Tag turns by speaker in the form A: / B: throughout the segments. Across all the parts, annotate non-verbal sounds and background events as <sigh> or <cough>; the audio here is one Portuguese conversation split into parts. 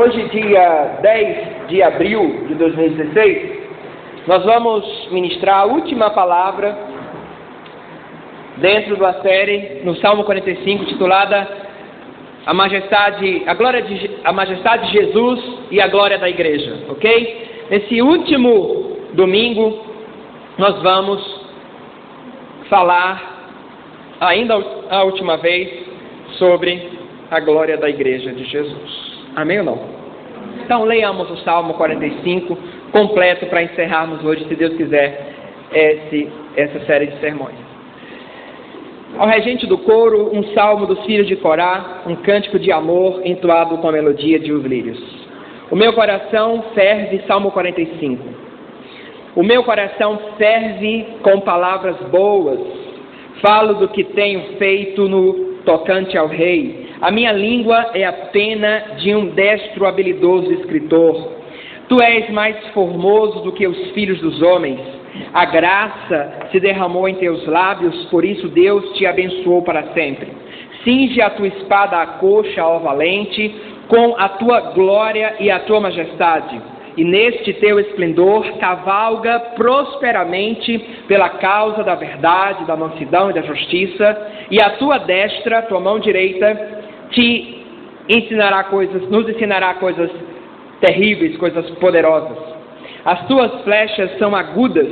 A: Hoje, dia 10 de abril de 2016, nós vamos ministrar a última palavra dentro da série no Salmo 45, titulada A Majestade, a Glória de a Majestade de Jesus e a Glória da Igreja, ok? Nesse último domingo, nós vamos falar ainda a última vez sobre a glória da Igreja de Jesus. Amém ou não? Então leiamos o Salmo 45 completo para encerrarmos hoje, se Deus quiser, esse, essa série de sermões. Ao regente do coro, um salmo dos filhos de Corá, um cântico de amor entoado com a melodia de os lírios. O meu coração ferve, Salmo 45. O meu coração ferve com palavras boas. Falo do que tenho feito no tocante ao rei. A minha língua é a pena de um destro habilidoso escritor. Tu és mais formoso do que os filhos dos homens. A graça se derramou em teus lábios, por isso Deus te abençoou para sempre. Cinge a tua espada à coxa, ó valente, com a tua glória e a tua majestade. E neste teu esplendor cavalga prosperamente pela causa da verdade, da mansidão e da justiça, e a tua destra, tua mão direita, te ensinará coisas, nos ensinará coisas terríveis, coisas poderosas. As tuas flechas são agudas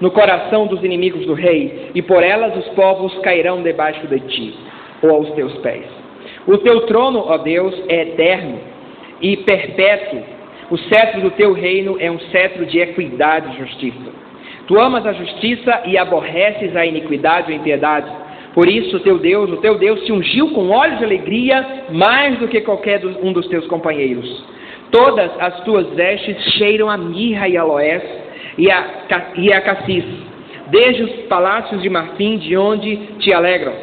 A: no coração dos inimigos do rei, e por elas os povos cairão debaixo de ti, ou aos teus pés. O teu trono, ó Deus, é eterno e perpétuo. O cetro do teu reino é um cetro de equidade e justiça. Tu amas a justiça e aborreces a iniquidade e a impiedade. Por isso, teu Deus, o teu Deus, se ungiu com olhos de alegria mais do que qualquer um dos teus companheiros. Todas as tuas vestes cheiram a mirra e aloés e a, e a cassis, desde os palácios de marfim de onde te alegram.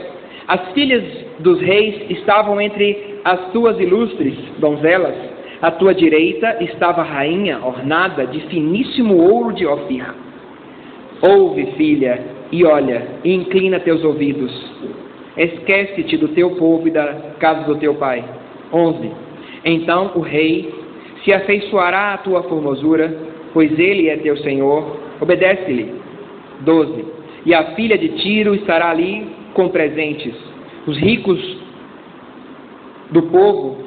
A: As filhas dos reis estavam entre as tuas ilustres donzelas. À tua direita estava a rainha ornada de finíssimo ouro de Ofir. Ouve, filha, e olha, e inclina teus ouvidos. Esquece-te do teu povo e da casa do teu pai. 11. Então o rei se afeiçoará à tua formosura, pois ele é teu senhor. Obedece-lhe. 12. E a filha de Tiro estará ali com presentes. Os ricos do povo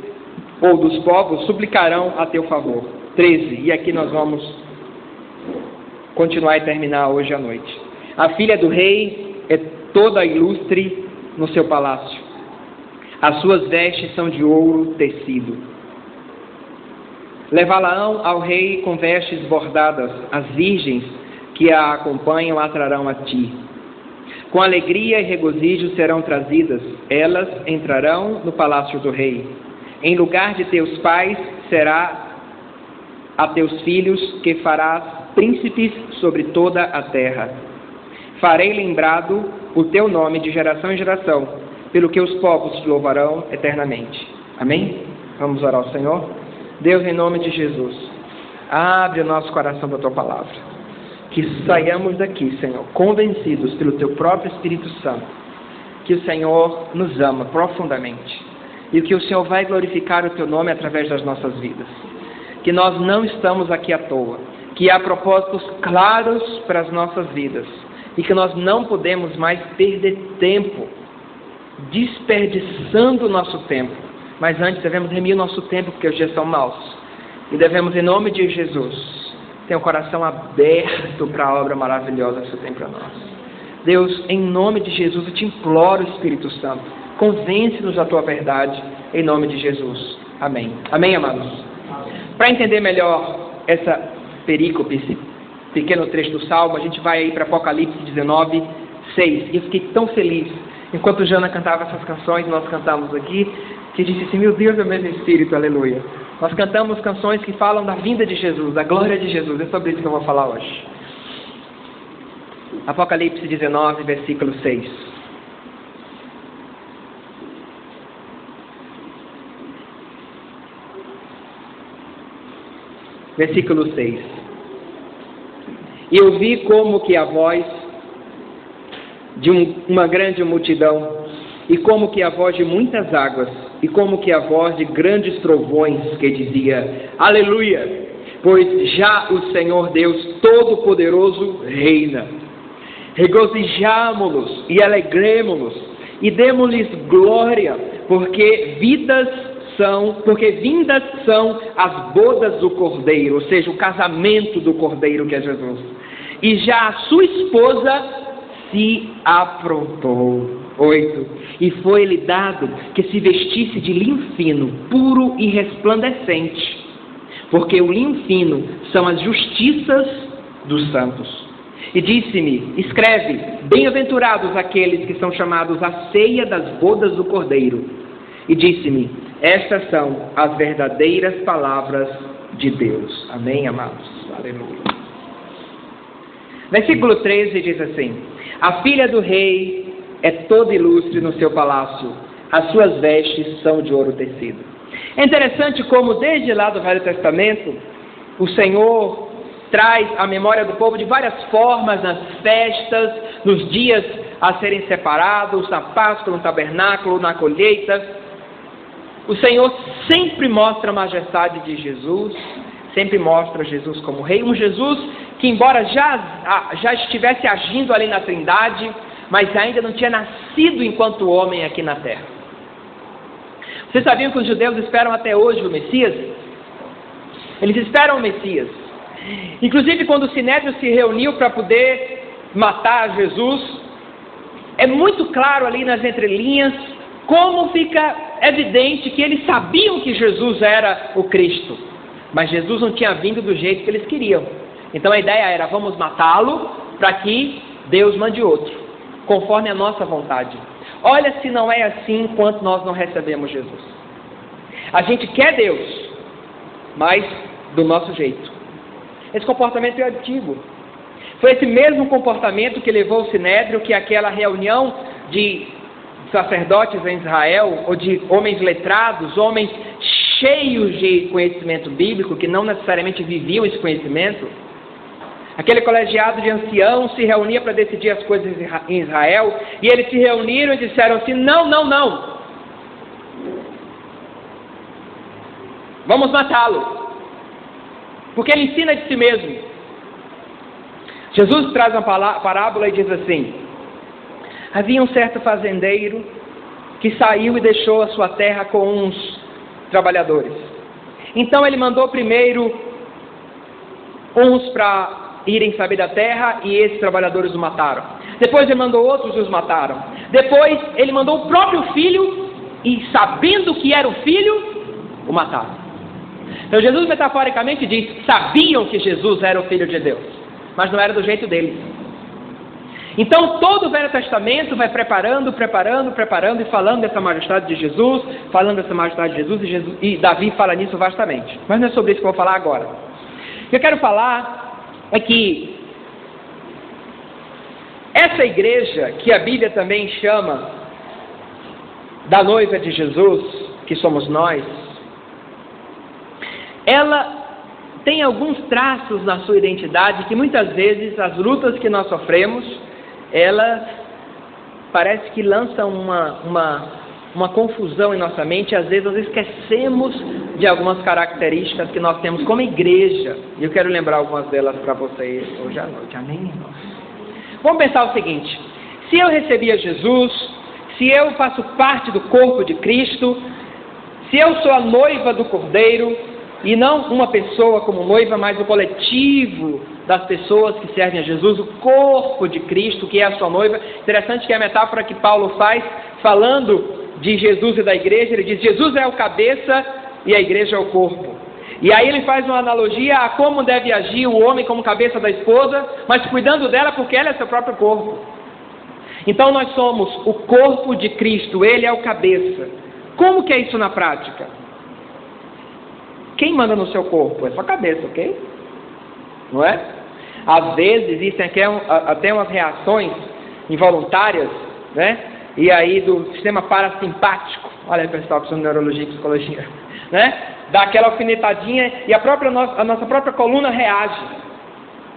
A: ou dos povos suplicarão a teu favor. 13. E aqui nós vamos continuar e terminar hoje à noite. A filha do rei é toda ilustre no seu palácio. As suas vestes são de ouro tecido. Levá-la-ão ao rei com vestes bordadas. As virgens que a acompanham atrarão a ti. Com alegria e regozijo serão trazidas. Elas entrarão no palácio do rei. Em lugar de teus pais será a teus filhos que farás príncipes sobre toda a terra farei lembrado o teu nome de geração em geração, pelo que os povos te louvarão eternamente. Amém? Vamos orar ao Senhor. Deus, em nome de Jesus, abre o nosso coração para a tua palavra. Que saiamos daqui, Senhor, convencidos pelo teu próprio Espírito Santo, que o Senhor nos ama profundamente e que o Senhor vai glorificar o teu nome através das nossas vidas. Que nós não estamos aqui à toa, que há propósitos claros para as nossas vidas e que nós não podemos mais perder tempo desperdiçando o nosso tempo, mas antes devemos remir o nosso tempo porque os dias são maus e devemos, em nome de Jesus, ter o coração aberto para a obra maravilhosa que você tem para nós. Deus, em nome de Jesus, eu te imploro, Espírito Santo, convence-nos da tua verdade, em nome de Jesus. Amém. Amém, amados? Para entender melhor essa perícope, pequeno trecho do Salmo, a gente vai aí para Apocalipse 19, 6. E eu fiquei tão feliz, enquanto Jana cantava essas canções, nós cantamos aqui, que disse assim, meu Deus, é o mesmo Espírito, aleluia. Nós cantamos canções que falam da vinda de Jesus, da glória de Jesus. É sobre isso que eu vou falar hoje. Apocalipse 19, versículo 6. Versículo 6. E eu vi como que a voz de um, uma grande multidão, e como que a voz de muitas águas, e como que a voz de grandes trovões que dizia: Aleluia! Pois já o Senhor Deus Todo-Poderoso reina. Regozijamo-nos e alegremos-nos e demos-lhes glória, porque vidas são, porque vindas são as bodas do Cordeiro, ou seja, o casamento do Cordeiro que é Jesus. E já a sua esposa se aprontou. Oito. E foi-lhe dado que se vestisse de linho fino, puro e resplandecente, porque o linho fino são as justiças dos santos. E disse-me: Escreve, bem-aventurados aqueles que são chamados à ceia das bodas do Cordeiro. E disse-me: Estas são as verdadeiras palavras de Deus. Amém, amados? Aleluia. Versículo 13 diz assim: A filha do rei é toda ilustre no seu palácio, as suas vestes são de ouro tecido. É interessante como, desde lá do Velho Testamento, o Senhor traz a memória do povo de várias formas nas festas, nos dias a serem separados, na Páscoa, no tabernáculo, na colheita. O Senhor sempre mostra a majestade de Jesus, sempre mostra Jesus como rei, um Jesus que, embora já, já estivesse agindo ali na Trindade, mas ainda não tinha nascido enquanto homem aqui na terra. Vocês sabiam que os judeus esperam até hoje o Messias? Eles esperam o Messias. Inclusive, quando o Sinédrio se reuniu para poder matar Jesus, é muito claro ali nas entrelinhas como fica evidente que eles sabiam que Jesus era o Cristo, mas Jesus não tinha vindo do jeito que eles queriam. Então a ideia era: vamos matá-lo para que Deus mande outro, conforme a nossa vontade. Olha se não é assim enquanto nós não recebemos Jesus. A gente quer Deus, mas do nosso jeito. Esse comportamento é antigo. Foi esse mesmo comportamento que levou o Sinédrio, que aquela reunião de sacerdotes em Israel, ou de homens letrados, homens cheios de conhecimento bíblico, que não necessariamente viviam esse conhecimento. Aquele colegiado de anciãos se reunia para decidir as coisas em Israel, e eles se reuniram e disseram assim: não, não, não. Vamos matá-lo. Porque ele ensina de si mesmo. Jesus traz uma parábola e diz assim: Havia um certo fazendeiro que saiu e deixou a sua terra com uns trabalhadores. Então ele mandou primeiro uns para irem saber da terra e esses trabalhadores o mataram. Depois ele mandou outros e os mataram. Depois ele mandou o próprio filho e, sabendo que era o filho, o mataram. Então Jesus metaforicamente diz: sabiam que Jesus era o filho de Deus, mas não era do jeito deles. Então todo o Velho Testamento vai preparando, preparando, preparando e falando dessa majestade de Jesus, falando dessa majestade de Jesus e, Jesus, e Davi fala nisso vastamente. Mas não é sobre isso que eu vou falar agora. O que eu quero falar é que essa igreja, que a Bíblia também chama da noiva de Jesus, que somos nós, ela tem alguns traços na sua identidade que muitas vezes as lutas que nós sofremos elas parece que lançam uma, uma, uma confusão em nossa mente, às vezes nós esquecemos de algumas características que nós temos como igreja, e eu quero lembrar algumas delas para vocês hoje à noite, amém? Vamos pensar o seguinte: se eu recebi a Jesus, se eu faço parte do corpo de Cristo, se eu sou a noiva do Cordeiro, e não uma pessoa como noiva, mas o coletivo das pessoas que servem a Jesus, o corpo de Cristo, que é a sua noiva. Interessante que a metáfora que Paulo faz, falando de Jesus e da igreja, ele diz: Jesus é o cabeça e a igreja é o corpo. E aí ele faz uma analogia a como deve agir o homem como cabeça da esposa, mas cuidando dela porque ela é seu próprio corpo. Então nós somos o corpo de Cristo, ele é o cabeça. Como que é isso na prática? Quem manda no seu corpo? É sua cabeça, ok? Não é? Às vezes existem até umas reações involuntárias, né? E aí do sistema parasimpático, olha aí pessoal que são neurologia e psicologia, <laughs> né? Dá aquela alfinetadinha e a, própria, a nossa própria coluna reage.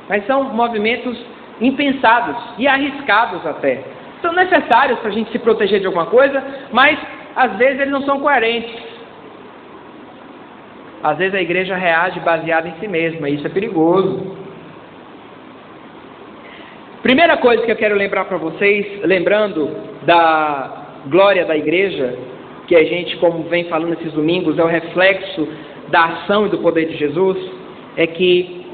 A: Mas são movimentos impensados e arriscados até. São necessários para a gente se proteger de alguma coisa, mas às vezes eles não são coerentes. Às vezes a igreja reage baseada em si mesma, e isso é perigoso. Primeira coisa que eu quero lembrar para vocês, lembrando da glória da igreja, que a gente, como vem falando esses domingos, é o reflexo da ação e do poder de Jesus, é que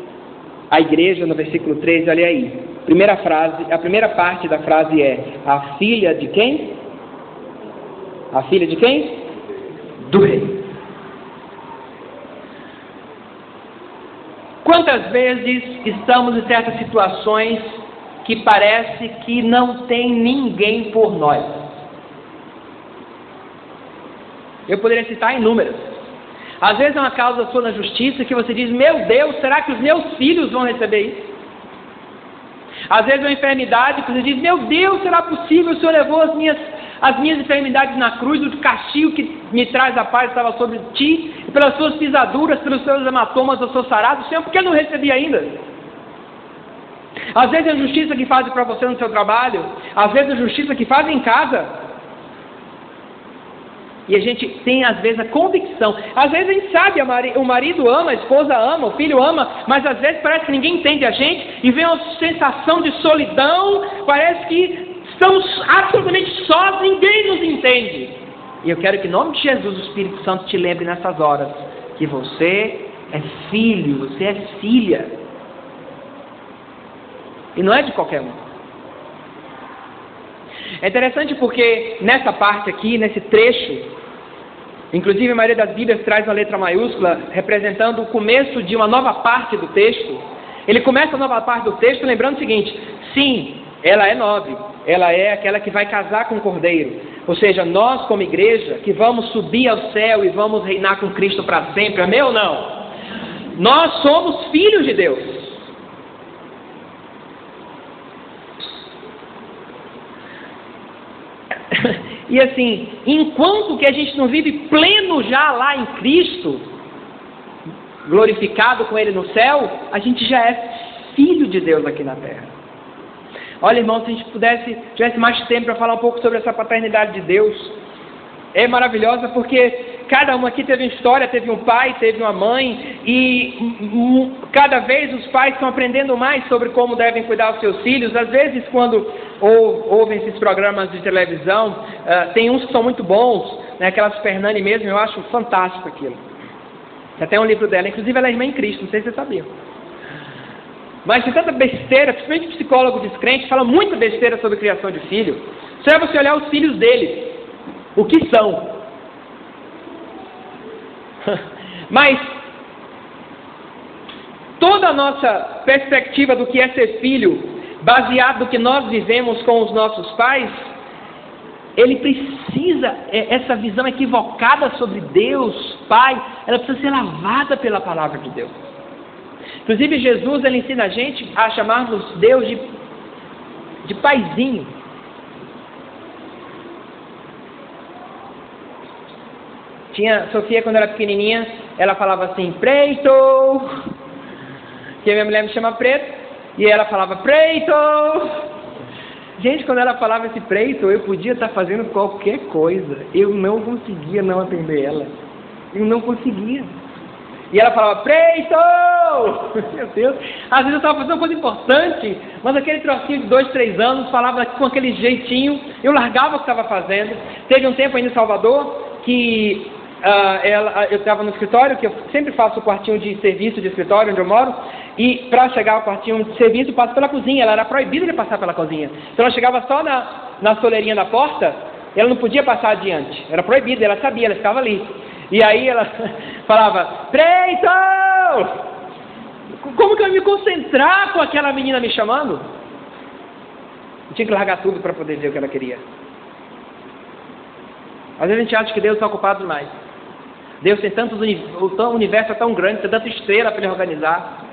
A: a igreja, no versículo 13, olha aí, primeira frase, a primeira parte da frase é a filha de quem? A filha de quem? Do rei. Quantas vezes estamos em certas situações que parece que não tem ninguém por nós? Eu poderia citar inúmeras. Às vezes é uma causa sua na justiça que você diz: Meu Deus, será que os meus filhos vão receber isso? Às vezes é uma enfermidade que você diz: Meu Deus, será possível? O Senhor levou as minhas, as minhas enfermidades na cruz, o castigo que me traz a paz estava sobre ti, pelas suas pisaduras, pelos seus hematomas eu sou sarado. Senhor, por que eu não recebi ainda? Às vezes é a justiça que fazem para você no seu trabalho, às vezes é a justiça que fazem em casa. E a gente tem, às vezes, a convicção. Às vezes a gente sabe, o marido ama, a esposa ama, o filho ama, mas às vezes parece que ninguém entende a gente e vem uma sensação de solidão, parece que estamos absolutamente sós, ninguém nos entende. E eu quero que, em nome de Jesus, o Espírito Santo te lembre nessas horas que você é filho, você é filha. E não é de qualquer um. É interessante porque nessa parte aqui, nesse trecho, inclusive a maioria das Bíblias traz uma letra maiúscula representando o começo de uma nova parte do texto. Ele começa a nova parte do texto lembrando o seguinte: sim, ela é nove, ela é aquela que vai casar com o cordeiro. Ou seja, nós como igreja que vamos subir ao céu e vamos reinar com Cristo para sempre, amém ou não? Nós somos filhos de Deus. <laughs> E assim, enquanto que a gente não vive pleno já lá em Cristo, glorificado com Ele no céu, a gente já é filho de Deus aqui na terra. Olha, irmão, se a gente pudesse, tivesse mais tempo para falar um pouco sobre essa paternidade de Deus, é maravilhosa porque cada um aqui teve uma história, teve um pai, teve uma mãe, e cada vez os pais estão aprendendo mais sobre como devem cuidar dos seus filhos. Às vezes, quando ou, ouvem esses programas de televisão, uh, tem uns que são muito bons, né, aquelas Fernani mesmo, eu acho fantástico aquilo. Até um livro dela, inclusive ela é irmã em Cristo, não sei se você sabia. Mas tem tanta besteira, principalmente psicólogo descrente, fala muita besteira sobre criação de filho. Só é você olhar os filhos deles, o que são. <laughs> Mas toda a nossa perspectiva do que é ser filho, baseado no que nós vivemos com os nossos pais, ele precisa, é, essa visão equivocada sobre Deus, Pai, ela precisa ser lavada pela palavra de Deus. Inclusive, Jesus ele ensina a gente a chamarmos Deus de, de paizinho. Tinha Sofia quando era pequenininha, ela falava assim, preto, que a minha mulher me chama preto, e ela falava preto. Gente, quando ela falava esse preto, eu podia estar fazendo qualquer coisa, eu não conseguia não atender ela, eu não conseguia. E ela falava, preto! <laughs> Meu Deus, às vezes eu estava fazendo uma coisa importante, mas aquele trocinho de dois, três anos falava com aquele jeitinho, eu largava o que estava fazendo. Teve um tempo ainda em Salvador que uh, ela, eu estava no escritório, que eu sempre faço o quartinho de serviço de escritório onde eu moro, e para chegar ao quartinho de serviço, eu passo pela cozinha. Ela era proibida de passar pela cozinha. Então ela chegava só na, na soleirinha da porta, ela não podia passar adiante. Era proibida, ela sabia, ela ficava ali. E aí ela <laughs> falava, Preito! Como que eu ia me concentrar com aquela menina me chamando? Eu tinha que largar tudo para poder ver o que ela queria. Às vezes a gente acha que Deus está ocupado demais. Deus tem tantos o universo é tão grande, tem tanta estrela para ele organizar.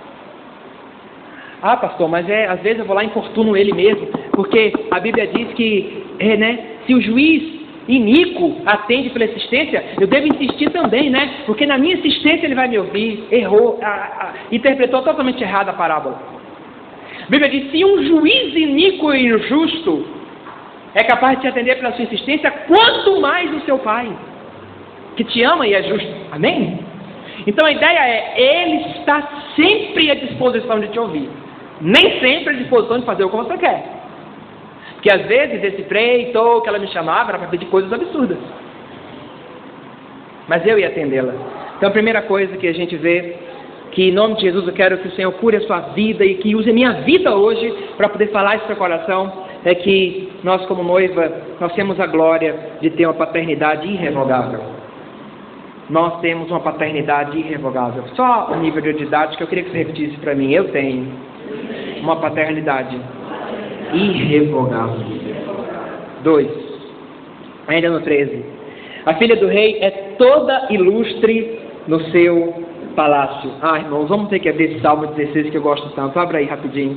A: Ah, pastor, mas é, às vezes eu vou lá e importuno ele mesmo, porque a Bíblia diz que é, né, se o juiz iníquo atende pela existência, eu devo insistir também, né? Porque na minha existência ele vai me ouvir. Errou, a, a, interpretou totalmente errado a parábola. A Bíblia diz: se um juiz iníquo e injusto é capaz de te atender pela sua insistência, quanto mais o seu Pai, que te ama e é justo. Amém? Então a ideia é, Ele está sempre à disposição de te ouvir. Nem sempre à disposição de fazer o que você quer. Porque às vezes esse preitou que ela me chamava era para pedir coisas absurdas. Mas eu ia atendê-la. Então a primeira coisa que a gente vê que em nome de Jesus eu quero que o Senhor cure a sua vida e que use a minha vida hoje para poder falar isso para o coração, é que nós como noiva, nós temos a glória de ter uma paternidade irrevogável. Nós temos uma paternidade irrevogável. Só o nível de didática, eu queria que você repetisse para mim. Eu tenho uma paternidade irrevogável. Dois. Ainda no 13. A filha do rei é toda ilustre no seu palácio. Ah, irmãos, vamos ter que abrir Salmo 16 que eu gosto tanto. Abra aí rapidinho.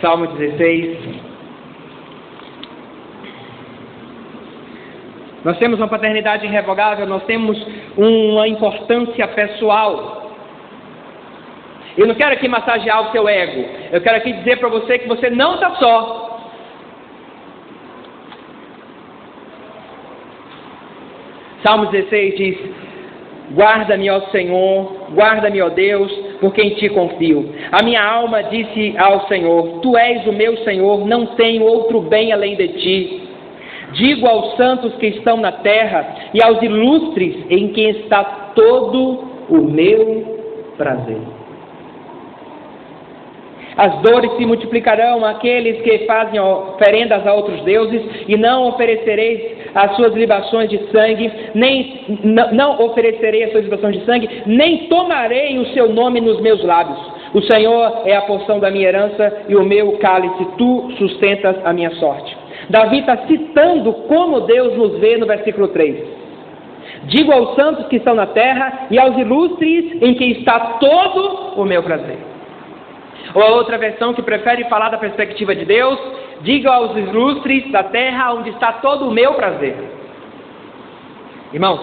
A: Salmo 16. Nós temos uma paternidade irrevogável, nós temos uma importância pessoal. Eu não quero aqui massagear o seu ego. Eu quero aqui dizer para você que você não está só. Salmo 16 diz: Guarda-me, ó Senhor, guarda-me, ó Deus, porque em ti confio. A minha alma disse ao Senhor: Tu és o meu Senhor, não tenho outro bem além de ti. Digo aos santos que estão na terra e aos ilustres em quem está todo o meu prazer. As dores se multiplicarão àqueles que fazem oferendas a outros deuses, e não oferecereis as suas libações de sangue, nem não, não oferecerei as suas libações de sangue, nem tomarei o seu nome nos meus lábios. O Senhor é a porção da minha herança e o meu cálice, tu sustentas a minha sorte. Davi está citando como Deus nos vê no versículo 3. Digo aos santos que estão na terra e aos ilustres em quem está todo o meu prazer. Ou a outra versão que prefere falar da perspectiva de Deus, diga aos ilustres da terra onde está todo o meu prazer. Irmãos,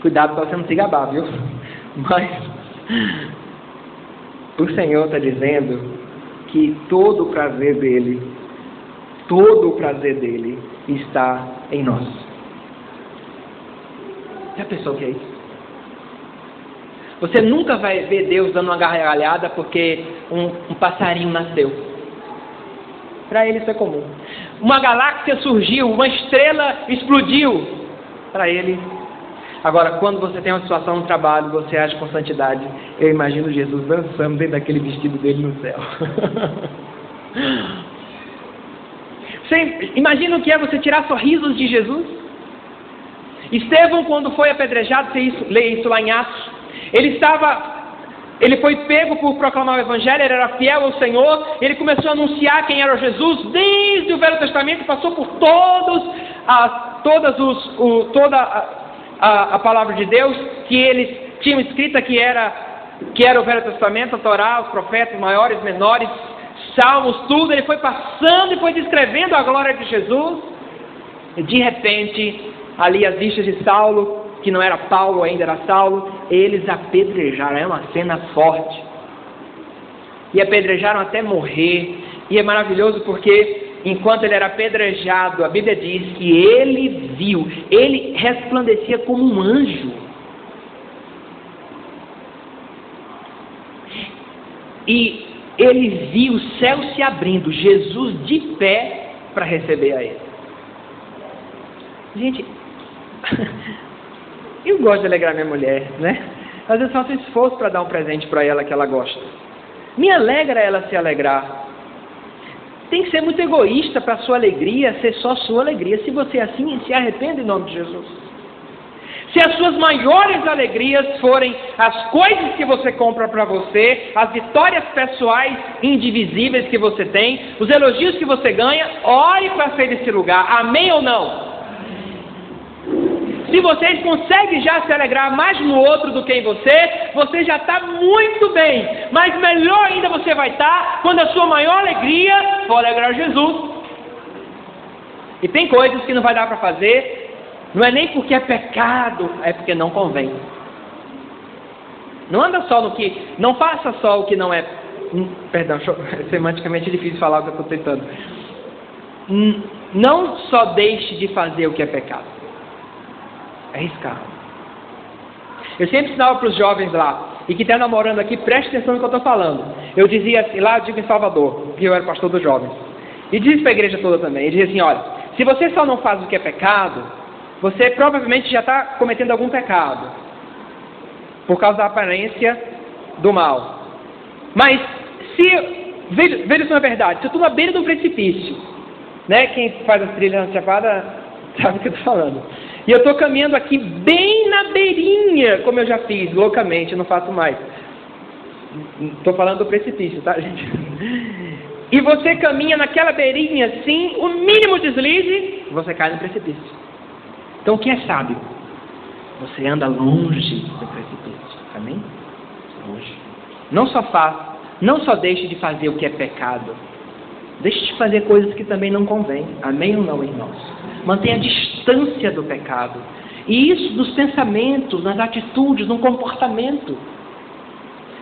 A: cuidado para você não se gabar, viu? <laughs> Mas o Senhor está dizendo que todo o prazer dele, todo o prazer dele está em nós. Já pensou o que é isso? Você nunca vai ver Deus dando uma gargalhada porque um, um passarinho nasceu. Para ele isso é comum. Uma galáxia surgiu, uma estrela explodiu. Para ele. Agora, quando você tem uma situação no trabalho, você age com santidade. Eu imagino Jesus dançando dentro daquele vestido dele no céu. <laughs> Você imagina o que é você tirar sorrisos de Jesus? Estevão, quando foi apedrejado, você lê isso lá em Atos, ele estava, ele foi pego por proclamar o Evangelho, ele era fiel ao Senhor, ele começou a anunciar quem era Jesus desde o Velho Testamento, passou por todos, a, todas os, o, toda a, a, a, palavra de Deus que eles tinham escrita que era, que era o Velho Testamento, a Torá, os profetas maiores, menores, salmos, tudo, ele foi passando e foi descrevendo a glória de Jesus, e de repente, ali as vistas de Saulo que não era Paulo ainda, era Saulo, eles apedrejaram. É uma cena forte. E apedrejaram até morrer. E é maravilhoso porque, enquanto ele era apedrejado, a Bíblia diz que ele viu, ele resplandecia como um anjo. E ele viu o céu se abrindo, Jesus de pé para receber a ele. Gente, <laughs> Eu gosto de alegrar minha mulher, né? Às vezes faço esforço para dar um presente para ela que ela gosta. Me alegra ela se alegrar. Tem que ser muito egoísta para a sua alegria ser só sua alegria. Se você é assim, se arrependa em nome de Jesus. Se as suas maiores alegrias forem as coisas que você compra para você, as vitórias pessoais indivisíveis que você tem, os elogios que você ganha, ore para sair desse lugar. Amém ou não? Se vocês conseguem já se alegrar mais no outro do que em você, você já está muito bem. Mas melhor ainda você vai estar tá quando a sua maior alegria for alegrar Jesus. E tem coisas que não vai dar para fazer, não é nem porque é pecado, é porque não convém. Não anda só no que, não faça só o que não é, hum, perdão, <laughs> semanticamente é difícil falar o que eu estou tentando. não só deixe de fazer o que é pecado. É arriscado. Eu sempre ensinava para os jovens lá, e que está namorando aqui, preste atenção no que eu estou falando. Eu dizia assim, lá eu digo em Salvador, que eu era pastor dos jovens. E disse para a igreja toda também, ele dizia assim, olha, se você só não faz o que é pecado, você provavelmente já está cometendo algum pecado. Por causa da aparência do mal. Mas se. Veja, isso na verdade, se eu estou na beira do precipício, né? Quem faz as trilhas na chapada sabe o que eu estou falando. E eu estou caminhando aqui bem na beirinha, como eu já fiz, loucamente, não faço mais. Estou falando do precipício, tá, gente? E você caminha naquela beirinha assim, o mínimo deslize, você cai no precipício. Então, o que é sábio? Você anda longe do precipício. Amém? Longe. Não só faça, não só deixe de fazer o que é pecado. Deixe de fazer coisas que também não convêm. Amém ou não, irmãos? Mantenha a distância do pecado. E isso dos pensamentos, nas atitudes, no comportamento.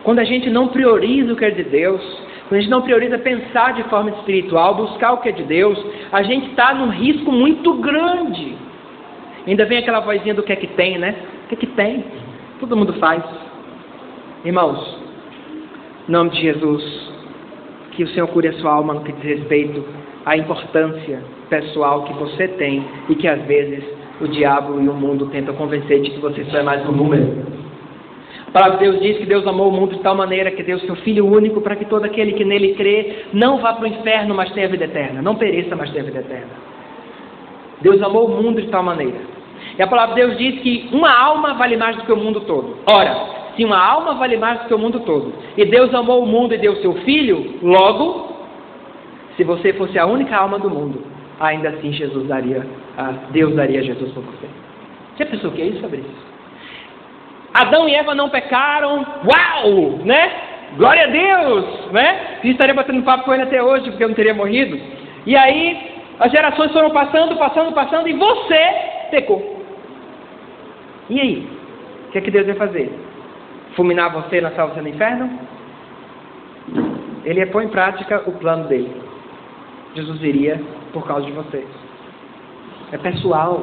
A: Quando a gente não prioriza o que é de Deus, quando a gente não prioriza pensar de forma espiritual, buscar o que é de Deus, a gente está num risco muito grande. Ainda vem aquela vozinha do que é que tem, né? O que é que tem? Todo mundo faz. Irmãos, em nome de Jesus, que o Senhor cure a sua alma no que diz respeito à importância pessoal que você tem e que às vezes o diabo e o mundo tentam convencer de que você só é mais um número. A palavra de Deus diz que Deus amou o mundo de tal maneira que deu seu Filho único para que todo aquele que nele crê não vá para o inferno, mas tenha vida eterna. Não pereça, mas tenha vida eterna. Deus amou o mundo de tal maneira. E a palavra de Deus diz que uma alma vale mais do que o mundo todo. Ora, se uma alma vale mais do que o mundo todo, e Deus amou o mundo e deu seu filho, logo, se você fosse a única alma do mundo, ainda assim Jesus daria, Deus daria Jesus por você. Já pensou o que é isso, Fabrício? Adão e Eva não pecaram, uau, né? Glória a Deus, né? E estaria batendo papo com ele até hoje, porque eu não teria morrido. E aí, as gerações foram passando, passando, passando, e você pecou. E aí? O que é que Deus ia fazer? Fulminar você e lançar você no inferno? Ele ia pôr em prática o plano dele. Jesus iria por causa de você. É pessoal.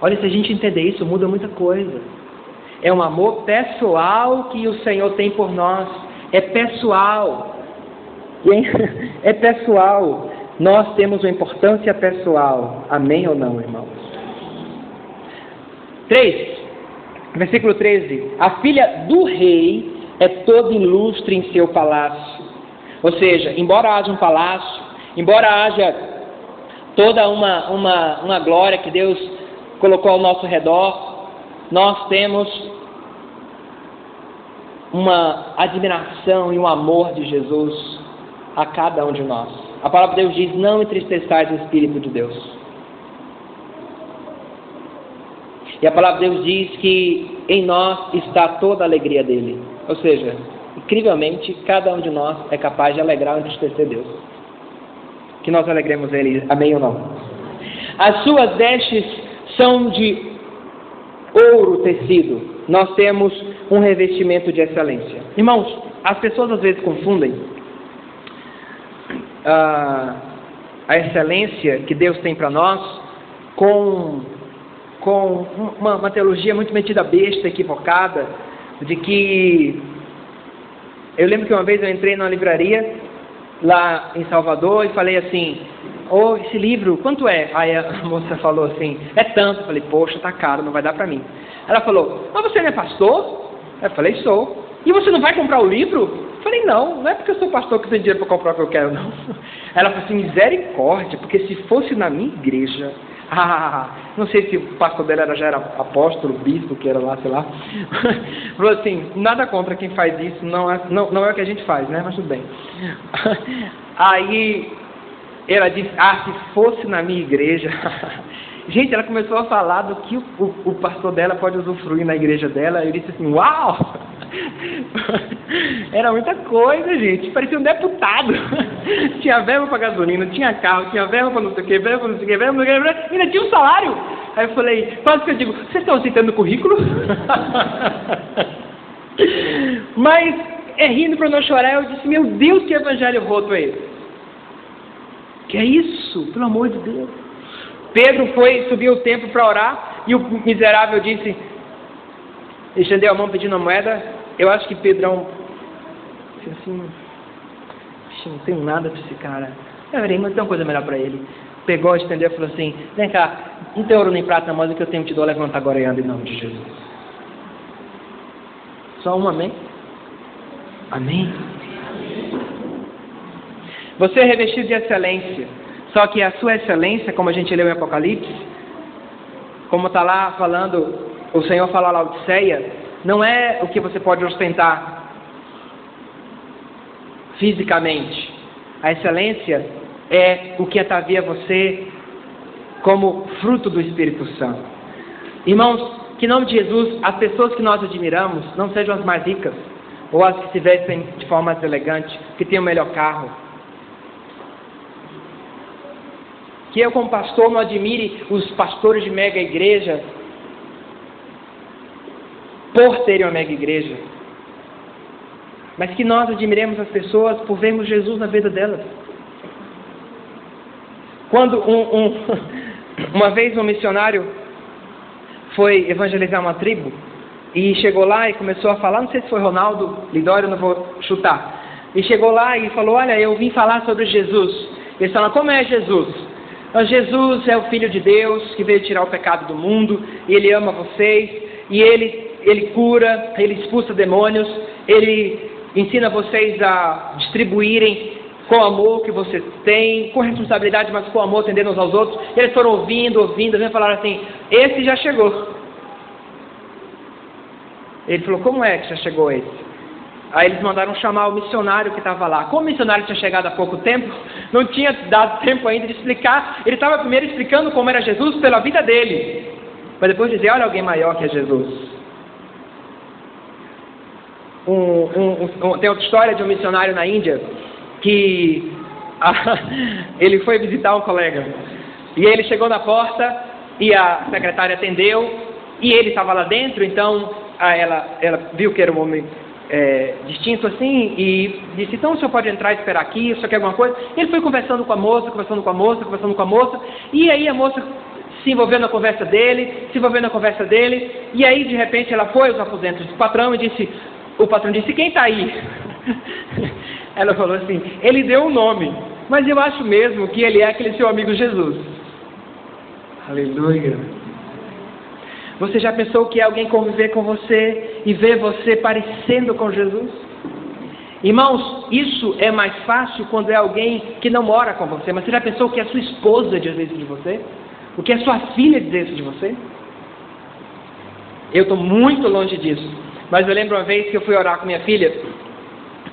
A: Olha, se a gente entender isso, muda muita coisa. É um amor pessoal que o Senhor tem por nós. É pessoal. <laughs> É pessoal. Nós temos uma importância pessoal. Amém ou não, irmão? 3, versículo 13: A filha do rei é toda ilustre em seu palácio. Ou seja, embora haja um palácio, embora haja toda uma, uma, uma glória que Deus colocou ao nosso redor, nós temos uma admiração e um amor de Jesus a cada um de nós. A palavra de Deus diz: Não entristeçais o Espírito de Deus. E a palavra de Deus diz que em nós está toda a alegria dele. Ou seja, incrivelmente, cada um de nós é capaz de alegrar ou entristecer Deus. Que nós alegremos ele, amém ou não? As suas vestes são de ouro tecido. Nós temos um revestimento de excelência. Irmãos, as pessoas às vezes confundem a, a excelência que Deus tem para nós com com uma, uma teologia muito metida besta, equivocada, de que eu lembro que uma vez eu entrei numa livraria lá em Salvador e falei assim, oh, esse livro, quanto é? Aí a <laughs> moça falou assim, é tanto. Eu falei, poxa, tá caro, não vai dar para mim. Ela falou, mas você não é pastor? Eu falei, sou. E você não vai comprar o livro? Eu falei, não, não é porque eu sou pastor que tem dinheiro para comprar o que eu quero, não. <laughs> Ela falou assim, misericórdia, porque se fosse na minha igreja, ah, <laughs> não sei se o pastor dela já era apóstolo, bispo, que era lá, sei lá. <laughs> Falou assim, nada contra quem faz isso, não é, não, não é o que a gente faz, né? Mas tudo bem. <laughs> Aí ela disse, ah, se fosse na minha igreja. Gente, ela começou a falar do que o, o, o pastor dela pode usufruir na igreja dela. Eu disse assim, uau! <laughs> Era muita coisa, gente. Parecia um deputado. <laughs> tinha verba para gasolina, tinha carro, tinha verba para não sei o que, verba para não sei o que, verba para não sei o que, ainda tinha um salário. Aí eu falei, quase que eu digo, vocês estão aceitando o currículo? <laughs> Mas, é rindo para não chorar, eu disse, meu Deus, que evangelho roto é esse? Que é isso, pelo amor de Deus. Pedro foi subir o templo para orar e o miserável disse, estendeu a mão pedindo a moeda. Eu acho que Pedrão disse assim, não tenho nada para esse cara. Eu verei, mas tem uma coisa melhor para ele. Pegou, estendeu e falou assim: Vem cá, não tem ouro nem prata, mas o que eu tenho te dou, levanta agora e anda em nome de Jesus. Só um amém? Amém? Você é revestido de excelência. Só que a sua excelência, como a gente leu em Apocalipse, como está lá falando, o Senhor fala lá Odisseia, não é o que você pode ostentar fisicamente. A excelência é o que atavia você como fruto do Espírito Santo. Irmãos, que em nome de Jesus, as pessoas que nós admiramos não sejam as mais ricas, ou as que se vestem de forma mais elegante, que tenham o melhor carro. Que eu, como pastor, não admire os pastores de mega igreja por terem uma mega igreja, mas que nós admiremos as pessoas por vermos Jesus na vida delas. Quando um, um, <laughs> uma vez um missionário foi evangelizar uma tribo e chegou lá e começou a falar, não sei se foi Ronaldo Lidório, não vou chutar. E chegou lá e falou: Olha, eu vim falar sobre Jesus. Eles falaram: Como é Jesus? Ah, Jesus é o Filho de Deus que veio tirar o pecado do mundo, e Ele ama vocês, e Ele, ele cura, Ele expulsa demônios, Ele ensina vocês a distribuírem com o amor que vocês têm, com responsabilidade, mas com amor, atendendo uns aos outros. Eles foram ouvindo, ouvindo, e falaram assim: esse já chegou. Ele falou: como é que já chegou esse? Aí eles mandaram chamar o missionário que estava lá. Como o missionário tinha chegado há pouco tempo, não tinha dado tempo ainda de explicar. Ele estava primeiro explicando como era Jesus pela vida dele, para depois dizer: olha alguém maior que é Jesus. Um, um, um, tem outra história de um missionário na Índia que a, <laughs> ele foi visitar um colega. E ele chegou na porta e a secretária atendeu e ele estava lá dentro, então ela, ela viu que era um homem é, distinto assim e disse, então o senhor pode entrar e esperar aqui, o senhor quer alguma coisa? Ele foi conversando com a moça, conversando com a moça, conversando com a moça, e aí a moça se envolveu na conversa dele, se envolveu na conversa dele, e aí de repente ela foi aos aposentos do patrão e disse, o patrão disse, quem está aí? <laughs> Ela falou assim: ele deu um nome, mas eu acho mesmo que ele é aquele seu amigo Jesus. Aleluia. Você já pensou que é alguém conviver com você e ver você parecendo com Jesus? Irmãos, isso é mais fácil quando é alguém que não mora com você, mas você já pensou que a sua esposa diz isso de você? O que a sua filha diz isso de você? Eu estou muito longe disso. Mas eu lembro uma vez que eu fui orar com minha filha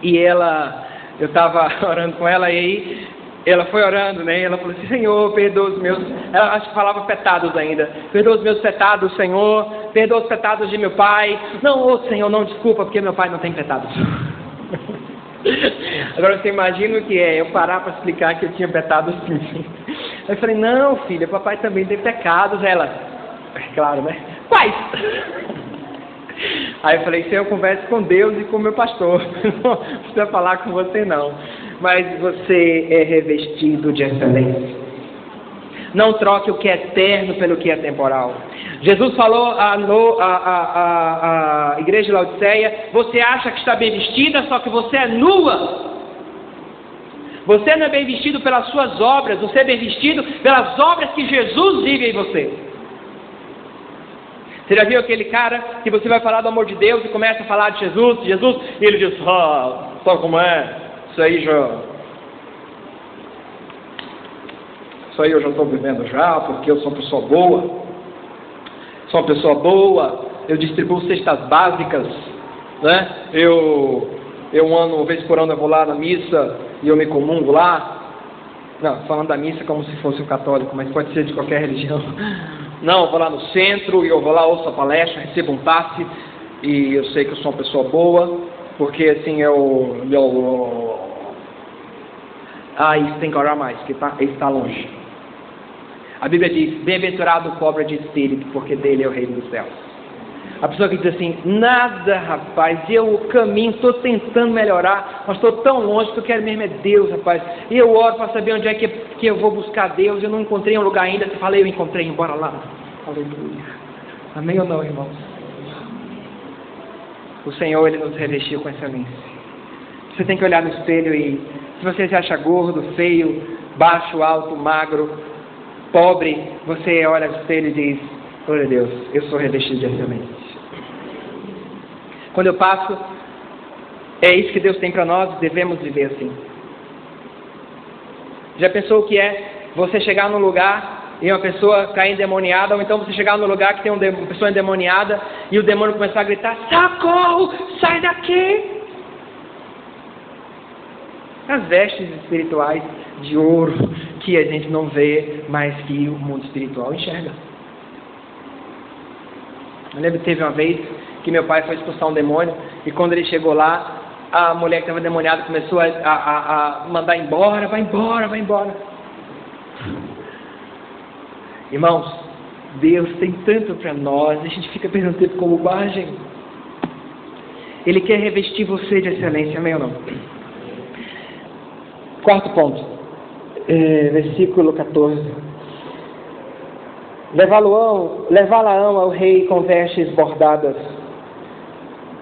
A: e ela eu estava <laughs> orando com ela e aí ela foi orando, né? Ela falou assim, Senhor, perdoa os meus. Ela acho que falava pecados ainda. Perdoa os meus pecados, Senhor. Perdoa os pecados de meu pai. Não, oh, Senhor, não desculpa, porque meu pai não tem pecados. <laughs> Agora você imagina o que é eu parar para explicar que eu tinha pecados sim. <laughs> Eu falei, não, filha, papai também tem pecados. Ela, é claro, né? Quais? <laughs> Aí eu falei, Senhor, eu converso com Deus e com meu pastor. <laughs> Não precisa falar com você não. Mas você é revestido de excelência. Não troque o que é eterno pelo que é temporal. Jesus falou à, igreja de Laodiceia: Você acha que está bem vestida, só que você é nua. Você não é bem vestido pelas suas obras, você é bem vestido pelas obras que Jesus vive em você. Você já viu aquele cara que você vai falar do amor de Deus e começa a falar de Jesus, Jesus, e ele diz, ah, sabe como é? Isso aí já. Isso aí eu já estou vivendo já, porque eu sou uma pessoa boa. Sou uma pessoa boa, eu distribuo cestas básicas, né? Eu, eu ano, uma vez por ano eu vou lá na missa e eu me comungo lá. Não, falando da missa como se fosse um católico, mas pode ser de qualquer <laughs> religião. Não, eu vou lá no centro e eu vou lá, ouço a palestra, recebo um passe e eu sei que eu sou uma pessoa boa, porque assim eu. eu ah, isso tem que orar mais, porque tá, está longe. A Bíblia diz: Bem-aventurado o pobre de espírito, porque dele é o reino dos céus. A pessoa que diz assim: Nada, rapaz, eu caminho, estou tentando melhorar, mas estou tão longe que eu quero mesmo é Deus, rapaz. E eu oro para saber onde é que que eu vou buscar Deus, eu não encontrei um lugar ainda, você fala, eu encontrei, embora lá. Aleluia. Amém ou não, irmãos? O Senhor, Ele nos revestiu com excelência. Você tem que olhar no espelho e, se você se acha gordo, feio, baixo, alto, magro, pobre, você olha no espelho e diz, glória a Deus, eu sou revestido de excelência. Quando eu passo, é isso que Deus tem para nós, devemos viver assim. Já pensou o que é você chegar num lugar e uma pessoa cair endemoniada, ou então você chegar num lugar que tem uma pessoa endemoniada e o demônio começar a gritar: Socorro, sai daqui! As vestes espirituais de ouro que a gente não vê, mas que o mundo espiritual enxerga. Eu lembro que teve uma vez que meu pai foi expulsar um demônio e quando ele chegou lá, a mulher que estava demoniada começou a, a, a, mandar embora, vai embora, vai embora. Irmãos, Deus tem tanto para nós, a gente fica perdendo tempo com bobagem. Ele quer revestir você de excelência, amém ou não? Quarto ponto, é, versículo 14. Levá-la-ão ao rei com vestes bordadas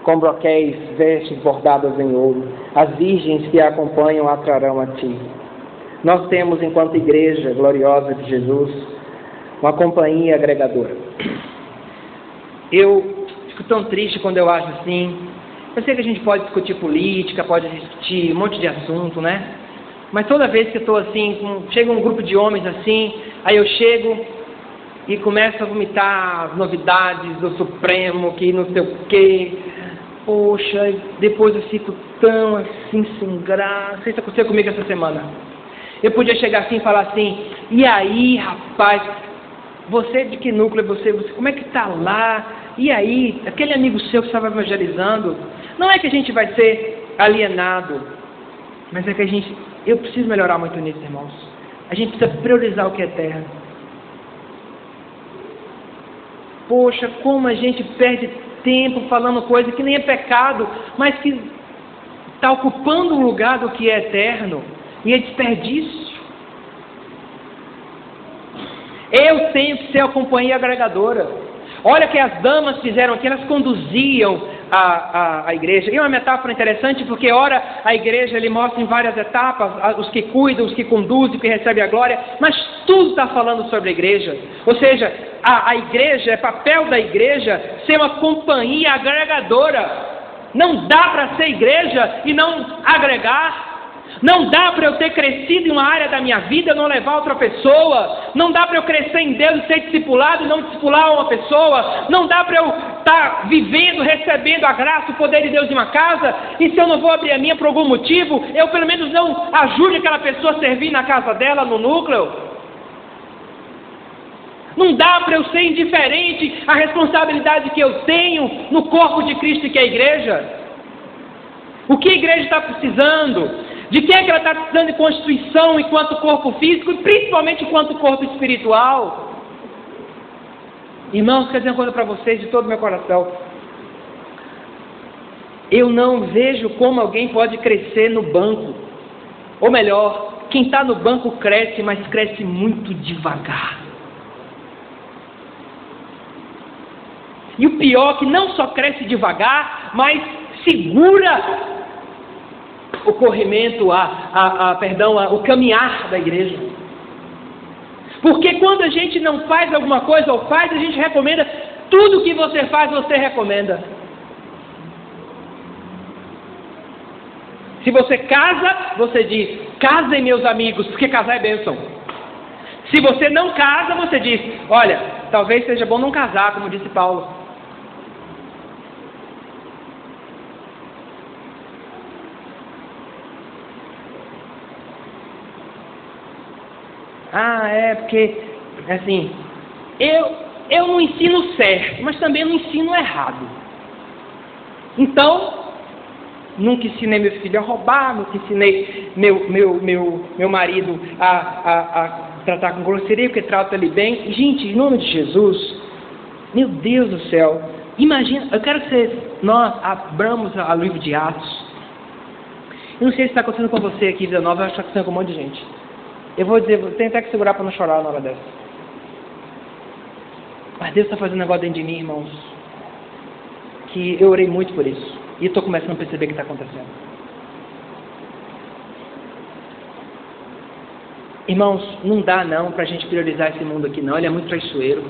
A: com broquéis, vestes bordadas em ouro. As virgens que a acompanham atrarão a ti. Nós temos, enquanto igreja gloriosa de Jesus, uma companhia agregadora. Eu fico tão triste quando eu acho assim. Eu sei que a gente pode discutir política, pode discutir um monte de assunto, né? Mas toda vez que eu estou assim, chega um grupo de homens assim, aí eu chego e começo a vomitar as novidades do Supremo, que não sei o quê, poxa, depois eu fico tão assim sem graça. Isso aconteceu comigo essa semana. Eu podia chegar assim e falar assim, e aí, rapaz, você de que núcleo é você? você como é que está lá? E aí, aquele amigo seu que estava evangelizando, não é que a gente vai ser alienado, mas é que a gente, eu preciso melhorar muito nisso, irmãos. A gente precisa priorizar o que é eterno. Poxa, como a gente perde tempo falando coisa que nem é pecado, mas que está ocupando um lugar do que é eterno e é desperdício. Eu tenho que ser a companhia agregadora. Olha o que as damas fizeram aqui, elas conduziam a, a, a, igreja. E é uma metáfora interessante, porque ora a igreja ele mostra em várias etapas os que cuidam, os que conduzem, os que recebem a glória, mas tudo está falando sobre a igreja. Ou seja, a, a igreja, é papel da igreja ser uma companhia agregadora. Não dá para ser igreja e não agregar. Não dá para eu ter crescido em uma área da minha vida e não levar outra pessoa. Não dá para eu crescer em Deus e ser discipulado e não discipular uma pessoa. Não dá para eu estar tá vivendo, recebendo a graça, o poder de Deus em uma casa. E se eu não vou abrir a minha por algum motivo, eu pelo menos não ajude aquela pessoa a servir na casa dela, no núcleo. Não dá para eu ser indiferente à responsabilidade que eu tenho no corpo de Cristo que é a igreja. O que a igreja está precisando? De quem é que ela está precisando de constituição enquanto corpo físico e principalmente enquanto corpo espiritual? Irmãos, quero dizer uma coisa para vocês de todo o meu coração. Eu não vejo como alguém pode crescer no banco. Ou melhor, quem está no banco cresce, mas cresce muito devagar. E o pior é que não só cresce devagar, mas segura o corrimento, a, a, a perdão, a, o caminhar da igreja. Porque quando a gente não faz alguma coisa ou faz, a gente recomenda tudo que você faz, você recomenda. Se você casa, você diz: casem meus amigos, porque casar é bênção. Se você não casa, você diz: olha, talvez seja bom não casar, como disse Paulo. Ah, é porque, assim, eu, eu não ensino certo, mas também não ensino errado. Então, nunca ensinei meu filho a roubar, nunca ensinei meu, meu, meu, meu marido a, a, a tratar com grosseria, porque trata ele bem. Gente, em nome de Jesus, meu Deus do céu, imagina, eu quero que vocês, nós abramos a livro de Atos. Eu não sei se está acontecendo com você aqui, Vida Nova, eu acho que está acontecendo com um monte de gente. Eu vou dizer, vou tentar que segurar para não chorar na hora dessa. Mas Deus está fazendo um negócio dentro de mim, irmãos, que eu orei muito por isso. E estou começando a perceber o que está acontecendo. Irmãos, não dá não para a gente priorizar esse mundo aqui não. Ele é muito traiçoeiro.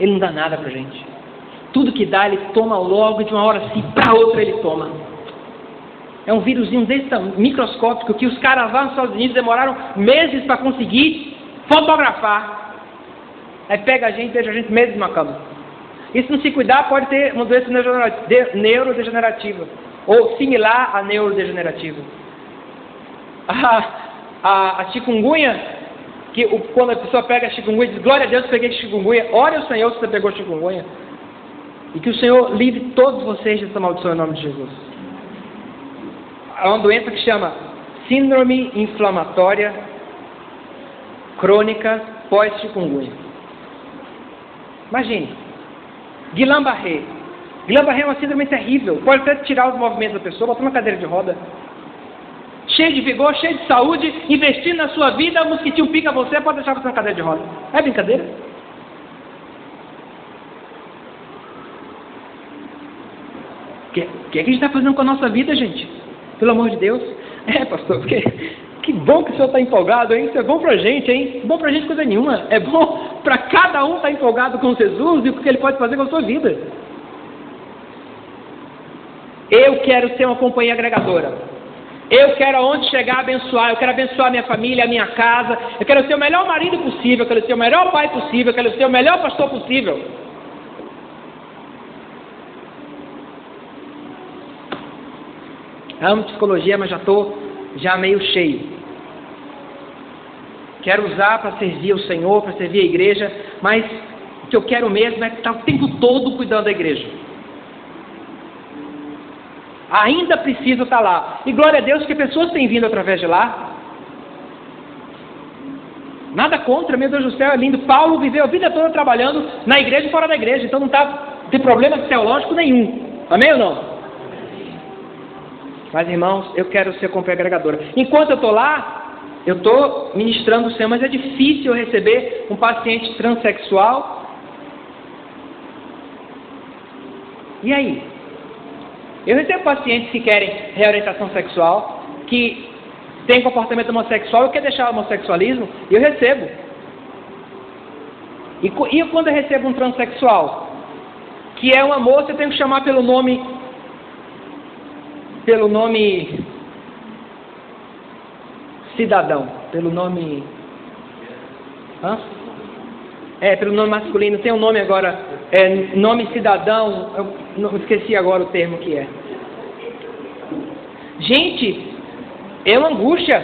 A: Ele não dá nada para gente. Tudo que dá, ele toma logo de uma hora assim para outra ele toma. É um vírusinho desse microscópico que os caras lá nos Estados Unidos demoraram meses para conseguir fotografar. Aí pega a gente deixa a gente meses numa cama. E se não se cuidar, pode ter uma doença neurodegenerativa. Ou similar a neurodegenerativa. <laughs> A, a, a chikungunya, que o, quando a pessoa pega a chikungunya, diz, glória a Deus, peguei chikungunya. Ore o Senhor se você pegou chikungunya. E que o Senhor livre todos vocês dessa maldição em nome de Jesus. Há uma doença que chama Síndrome Inflamatória Crônica Pós-Chikungunya. Imagine. Guillain-Barré. Guillain-Barré é uma síndrome terrível. Pode até tirar os movimentos da pessoa, botar uma cadeira de roda. Cheio de vigor, cheio de saúde, investindo na sua vida, o mosquitinho pica você, pode deixar você na cadeira de roda. É brincadeira? O que, que, é que a gente está fazendo com a nossa vida, gente? Pelo amor de Deus. É, pastor, porque que bom que o senhor está empolgado, hein? Isso é bom para a gente, hein? Bom para a gente coisa nenhuma. É bom para cada um estar tá empolgado com Jesus e o que ele pode fazer com a sua vida. Eu quero ser uma companhia agregadora. Eu quero aonde chegar abençoar. Eu quero abençoar minha família, a minha casa. Eu quero ser o melhor marido possível. Eu quero ser o melhor pai possível. Eu quero ser o melhor pastor possível. Amo psicologia, mas já estou já meio cheio. Quero usar para servir o Senhor, para servir a igreja, mas o que eu quero mesmo é estar o tempo todo cuidando da igreja. Ainda preciso estar lá. E glória a Deus que pessoas têm vindo através de lá. Nada contra, meu Deus do céu, é lindo. Paulo viveu a vida toda trabalhando na igreja e fora da igreja, então não tá, tem problema teológico nenhum. Amém ou não? Mas, irmãos, eu quero ser como agregadora. Enquanto eu estou lá, eu estou ministrando o Senhor, mas é difícil eu receber um paciente transexual. E aí? Eu recebo pacientes que querem reorientação sexual, que têm comportamento homossexual e quer deixar o homossexualismo, e eu recebo. E, e quando eu recebo um transexual, que é uma moça, eu tenho que chamar pelo nome pelo nome cidadão, pelo nome. Hã? É, pelo nome masculino, tem um nome agora, é, nome cidadão, eu não, esqueci agora o termo que é. Gente, é uma angústia,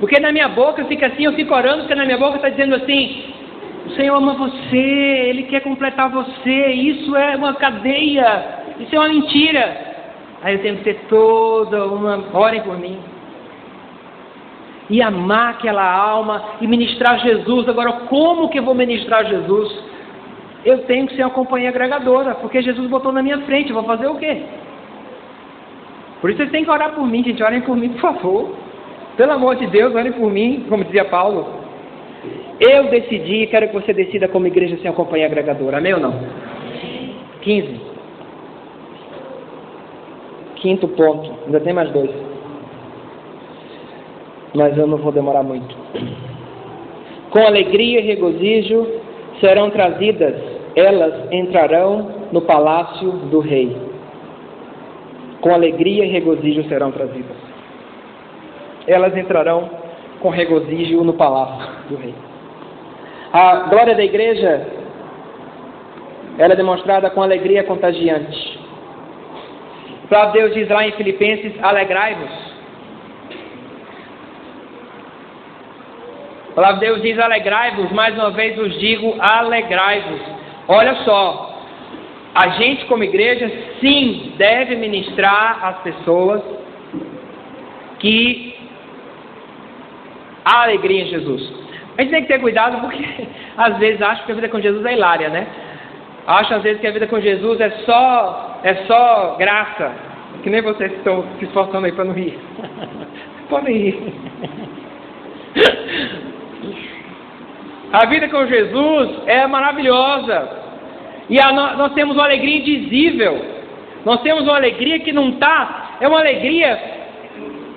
A: porque na minha boca fica assim, eu fico orando, porque na minha boca está dizendo assim: o Senhor ama você, Ele quer completar você, isso é uma cadeia, isso é uma mentira. Aí eu tenho que ter toda uma. Orem por mim. E amar aquela alma e ministrar Jesus. Agora, como que eu vou ministrar Jesus? Eu tenho que ser uma companhia agregadora, porque Jesus botou na minha frente. Eu vou fazer o quê? Por isso vocês têm que orar por mim, gente. Orem por mim, por favor. Pelo amor de Deus, orem por mim, como dizia Paulo. Eu decidi, quero que você decida como igreja ser uma companhia agregadora. Amém ou não? 15. Quinto ponto, ainda tem mais dois. Mas eu não vou demorar muito. Com alegria e regozijo serão trazidas, elas entrarão no palácio do rei. Com alegria e regozijo serão trazidas. Elas entrarão com regozijo no palácio do rei. A glória da igreja ela é demonstrada com alegria contagiante. Próprio Deus diz lá em Filipenses: alegrai-vos. O próprio Deus diz: alegrai-vos. Mais uma vez vos digo: alegrai-vos. Olha só, a gente, como igreja, sim, deve ministrar às pessoas que há alegria em Jesus. A gente tem que ter cuidado porque <laughs> às vezes acho que a vida com Jesus é hilária, né? Acho às vezes que a vida com Jesus é só é só graça. Que nem vocês estão se esforçando aí para não rir. <laughs> Podem rir. A vida com Jesus é maravilhosa. E a, nós temos uma alegria indizível. Nós temos uma alegria que não está, é uma alegria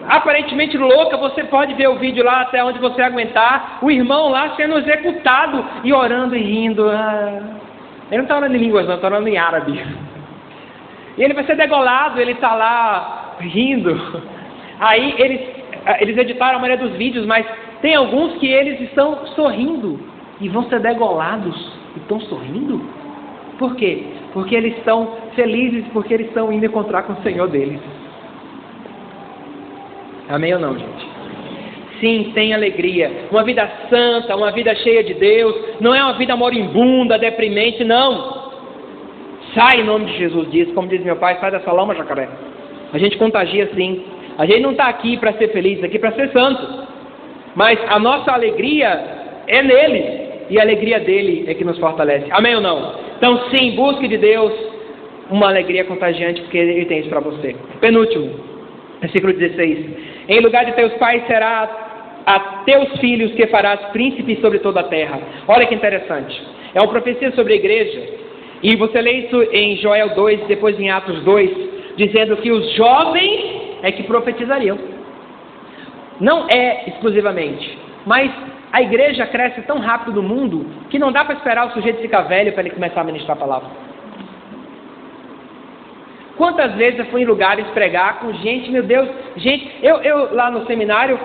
A: aparentemente louca. Você pode ver o vídeo lá até onde você aguentar. O irmão lá sendo executado e orando e rindo. Ah, ele não está orando em línguas, não, está orando em árabe. E ele vai ser degolado, ele está lá rindo. Aí eles, eles editaram a maioria dos vídeos, mas tem alguns que eles estão sorrindo e vão ser degolados e estão sorrindo. Por quê? Porque eles estão felizes, porque eles estão indo encontrar com o Senhor deles. Amém ou não, gente? Sim, tem alegria. Uma vida santa, uma vida cheia de Deus. Não é uma vida moribunda, deprimente, não. Sai em nome de Jesus, diz. Como diz meu pai, sai dessa lama, jacaré. A gente contagia sim. A gente não está aqui para ser feliz, aqui para ser santo. Mas a nossa alegria é nele. E a alegria dele é que nos fortalece. Amém ou não? Então, sim, busque de Deus uma alegria contagiante, porque ele tem isso para você. Penúltimo, versículo 16. Em lugar de teus pais será a teus filhos que farás príncipes sobre toda a terra. Olha que interessante. É uma profecia sobre a igreja. E você lê isso em Joel 2, depois em Atos 2, dizendo que os jovens é que profetizariam. Não é exclusivamente, mas a igreja cresce tão rápido no mundo que não dá para esperar o sujeito ficar velho para ele começar a ministrar a palavra. Quantas vezes eu fui em lugares pregar com gente, meu Deus, gente, eu, eu lá no seminário,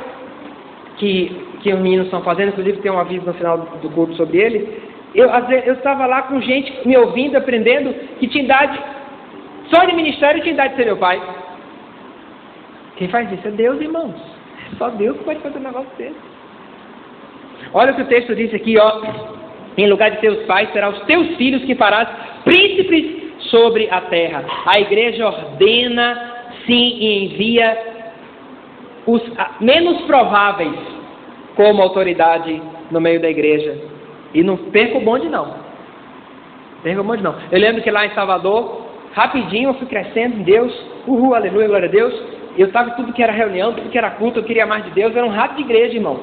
A: que, que os meninos estão fazendo, inclusive tem um aviso no final do culto sobre ele, eu, eu estava lá com gente me ouvindo, aprendendo, que tinha idade, só de ministério tinha idade de ser meu pai. Quem faz isso é Deus, irmãos. É só Deus que pode fazer um negócio desse. Olha o que o texto diz aqui, ó. Em lugar de teus pais, será os teus filhos que farás príncipes sobre a terra. A igreja ordena, sim, e envia os menos prováveis como autoridade no meio da igreja. E não perca o bonde, não. Perca o bonde, não. Eu lembro que lá em Salvador, rapidinho eu fui crescendo em Deus. Uhul, aleluia, glória a Deus. Eu estava tudo que era reunião, tudo que era culto, eu queria mais de Deus. Eu era um rato de igreja, irmãos.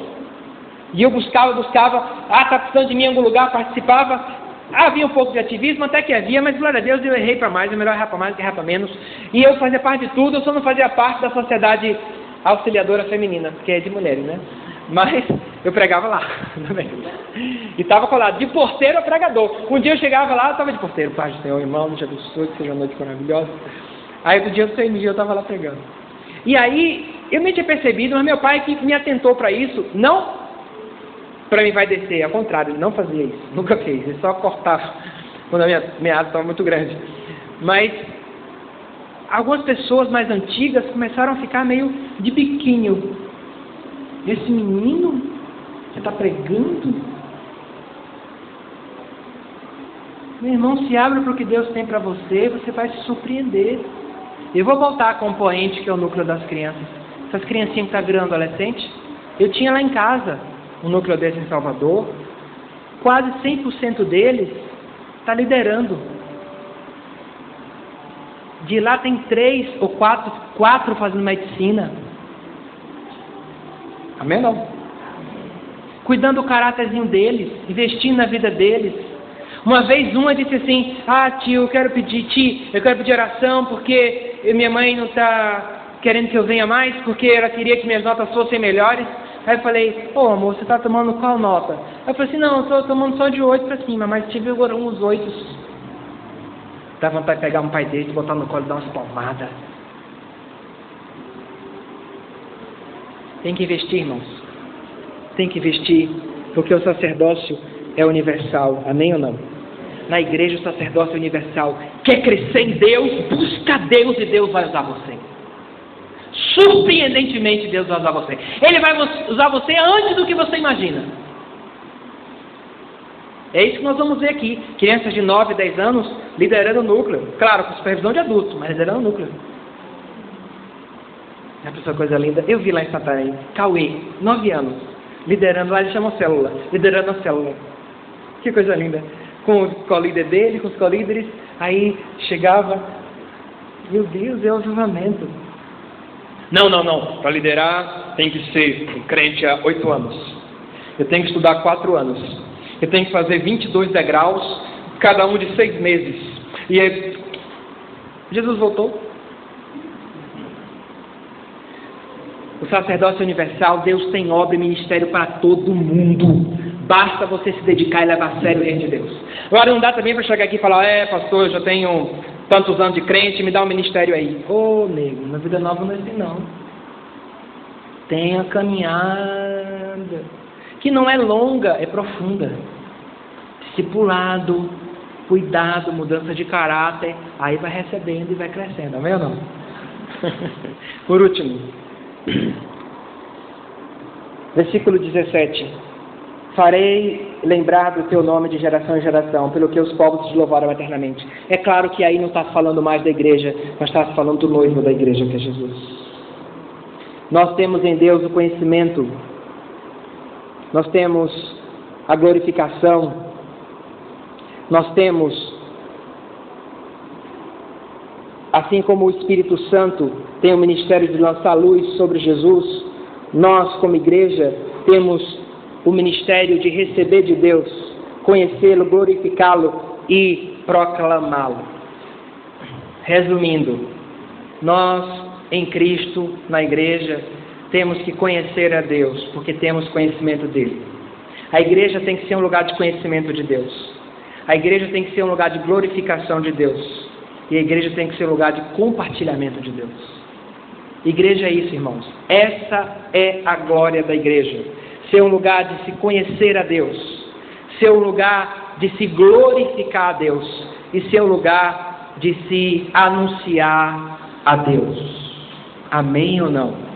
A: E eu buscava, buscava. Ah, está precisando de mim em algum lugar, participava. Havia um pouco de ativismo, até que havia, mas glória a Deus eu errei para mais, é melhor errar para mais do que errar para menos. E eu fazia parte de tudo, eu só não fazia parte da sociedade auxiliadora feminina, porque é de mulheres, né? Mas eu pregava lá <laughs> também. E estava colado de porteiro a pregador. Um dia eu chegava lá, estava de porteiro, Pai do Senhor, irmão, te abençoe, que seja uma noite maravilhosa. Aí do dia do dia eu estava lá pregando. E aí, eu nem tinha percebido, mas meu pai que me atentou para isso, não para mim vai descer, ao contrário, ele não fazia isso, <laughs> nunca fez, ele só cortava quando a minha meada estava muito grande. Mas algumas pessoas mais antigas começaram a ficar meio de biquinho. Esse menino que está pregando. Meu irmão, se abre para o que Deus tem para você, você vai se surpreender. Eu vou voltar à componente que é o núcleo das crianças. Essas criancinhas que estão tá virando adolescente. Eu tinha lá em casa um núcleo desse em Salvador. Quase 100% deles está liderando. De lá tem três ou quatro, quatro fazendo medicina. Amém não? Cuidando do caráterzinho deles, investindo na vida deles. Uma vez uma disse assim, ah tio, eu quero pedir, tio, eu quero pedir oração porque minha mãe não está querendo que eu venha mais porque ela queria que minhas notas fossem melhores. Aí eu falei, ô amor, você está tomando qual nota? Aí eu falei assim, não, eu estou tomando só de 8 para cima, mas tive agora uns 8. Dá vontade de pegar um pai dele, botar no colo e dar umas palmadas. Tem que investir, irmãos. Tem que investir, porque o sacerdócio é universal. Amém ou não? na igreja o sacerdócio universal. Quer crescer em Deus? Busca Deus e Deus vai usar você. Surpreendentemente, Deus vai usar você. Ele vai usar você antes do que você imagina. É isso que nós vamos ver aqui. Crianças de 9, 10 anos liderando o núcleo. Claro, com supervisão de adultos, mas liderando o núcleo. É pessoa coisa linda. Eu vi lá em Santarém, Cauê, 9 anos, liderando lá, eles chamam célula, liderando a célula. Que coisa linda com o colíder dele, com os colíderes, aí chegava, meu Deus, é o avivamento. Não, não, não. Para liderar tem que ser crente há oito anos. Eu tenho que estudar quatro anos. E tem que fazer 22 degraus, cada um de seis meses. E aí, Jesus voltou. O sacerdócio universal, Deus tem obra e ministério para todo mundo. Basta você se dedicar e levar a sério o reino de Deus. Agora não dá também para chegar aqui e falar, é pastor, eu já tenho tantos anos de crente, me dá um ministério aí. Ô oh, nego, na vida nova não é assim não. Tenha caminhada, que não é longa, é profunda. Discipulado, cuidado, mudança de caráter, aí vai recebendo e vai crescendo, amém ou não? <laughs> Por último, <clears throat> versículo 17. Farei lembrar do teu nome de geração em geração, pelo que os povos te louvaram eternamente. É claro que aí não está falando mais da igreja, mas está falando do noivo da igreja, que é Jesus. Nós temos em Deus o conhecimento, nós temos a glorificação, nós temos, assim como o Espírito Santo tem o ministério de lançar luz sobre Jesus, nós, como igreja, temos o ministério de receber de Deus, conhecê-lo, glorificá-lo e proclamá-lo. Resumindo, nós em Cristo, na igreja, temos que conhecer a Deus, porque temos conhecimento dele. A igreja tem que ser um lugar de conhecimento de Deus. A igreja tem que ser um lugar de glorificação de Deus. E a igreja tem que ser um lugar de compartilhamento de Deus. Igreja é isso, irmãos. Essa é a glória da igreja ser um lugar de se conhecer a Deus, ser um lugar de se glorificar a Deus e ser um lugar de se anunciar a Deus. Amém ou não?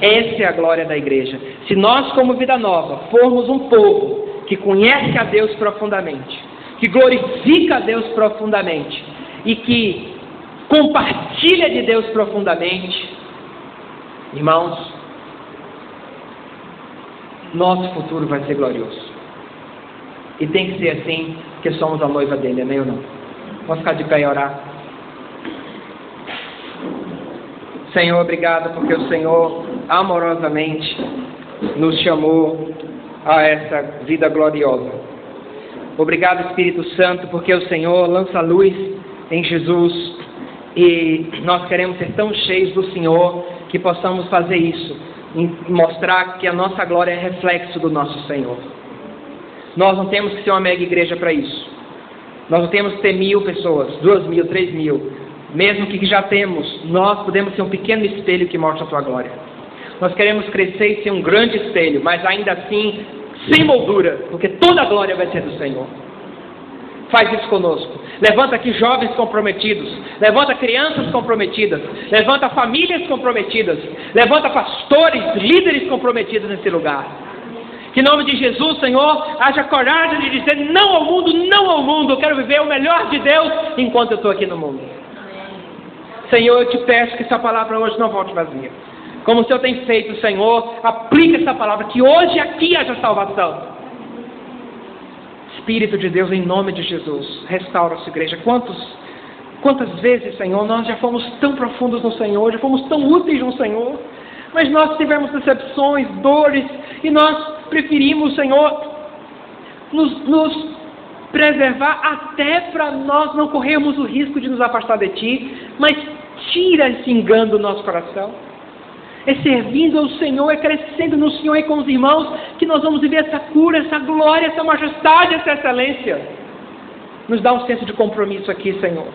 A: Essa é a glória da igreja. Se nós, como Vida Nova, formos um povo que conhece a Deus profundamente, que glorifica a Deus profundamente e que compartilha de Deus profundamente, irmãos, nosso futuro vai ser glorioso. E tem que ser assim, porque somos a noiva dele, amém ou não? Vamos ficar de pé e orar. Senhor, obrigado porque o Senhor amorosamente nos chamou a essa vida gloriosa. Obrigado, Espírito Santo, porque o Senhor lança luz em Jesus e nós queremos ser tão cheios do Senhor que possamos fazer isso mostrar que a nossa glória é reflexo do nosso Senhor. Nós não temos que ser uma mega igreja para isso. Nós não temos que ter mil pessoas, duas mil, três mil. Mesmo que já temos, nós podemos ser um pequeno espelho que mostra a tua glória. Nós queremos crescer e ser um grande espelho, mas ainda assim sem moldura, porque toda a glória vai ser do Senhor. Faz isso conosco. Levanta aqui jovens comprometidos. Levanta crianças comprometidas. Levanta famílias comprometidas. Levanta pastores, líderes comprometidos nesse lugar. Que em nome de Jesus, Senhor, haja coragem de dizer não ao mundo, não ao mundo. Eu quero viver o melhor de Deus enquanto eu estou aqui no mundo. Senhor, eu te peço que essa palavra hoje não volte vazia. Como o Senhor tem feito, Senhor, aplique essa palavra, que hoje aqui haja salvação. Espírito de Deus, em nome de Jesus, restaura a sua igreja. Quantos, quantas vezes, Senhor, nós já fomos tão profundos no Senhor, já fomos tão úteis no Senhor, mas nós tivemos decepções, dores, e nós preferimos, Senhor, nos, nos preservar até para nós não corrermos o risco de nos afastar de Ti, mas tira esse engano do nosso coração é servindo ao Senhor, é crescendo no Senhor e com os irmãos, que nós vamos viver essa cura, essa glória, essa majestade, essa excelência. Nos dá um senso de compromisso aqui, Senhor.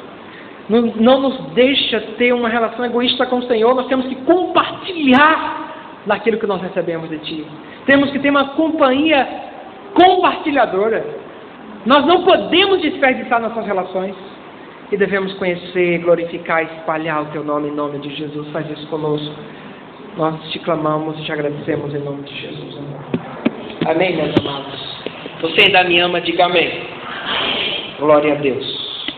A: Não, nos deixa ter uma relação egoísta com o Senhor, nós temos que compartilhar daquilo que nós recebemos de Ti. Temos que ter uma companhia compartilhadora. Nós não podemos desperdiçar nossas relações. E devemos conhecer, glorificar espalhar o Teu nome em nome de Jesus. Faz isso conosco. Nós te clamamos e te agradecemos em nome de Jesus. Amém, meus amados. Você ainda me ama, diga amém. Glória a Deus.